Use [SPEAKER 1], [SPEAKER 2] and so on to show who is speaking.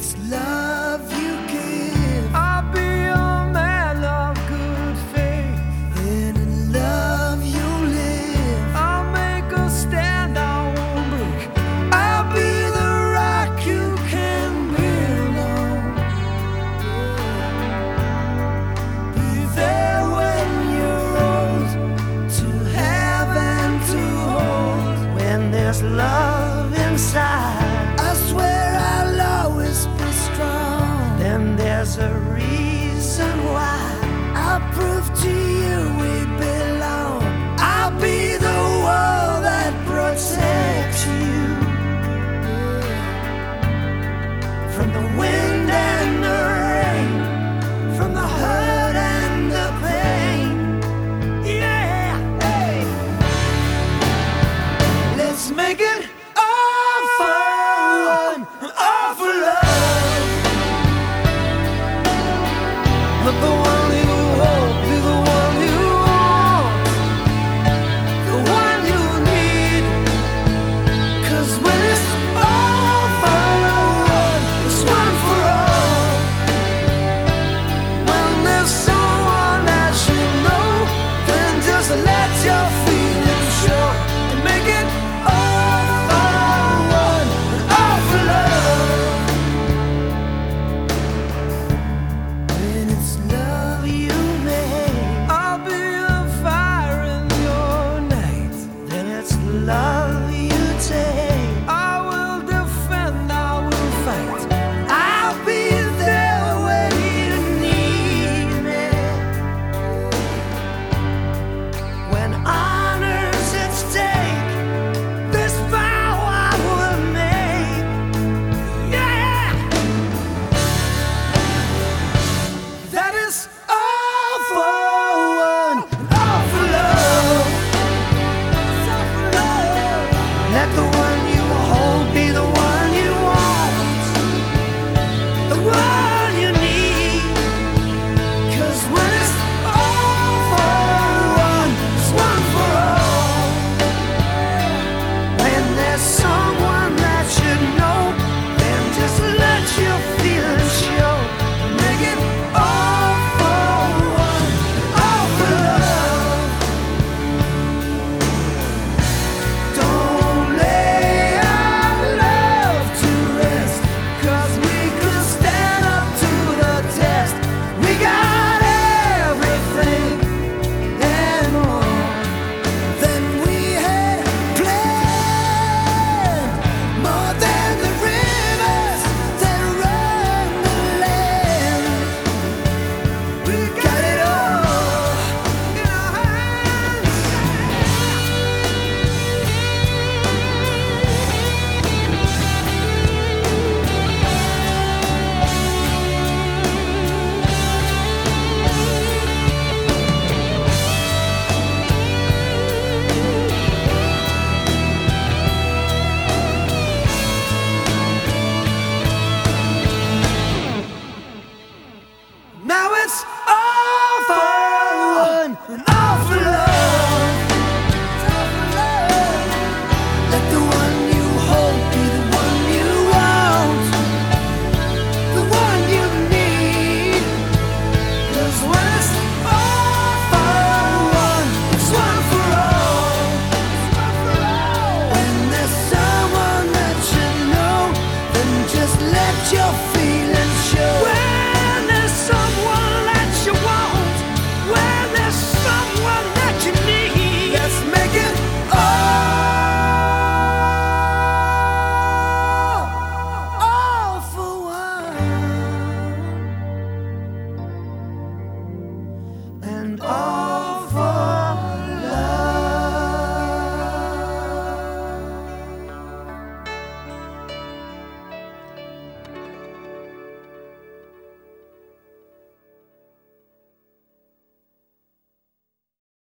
[SPEAKER 1] it's love.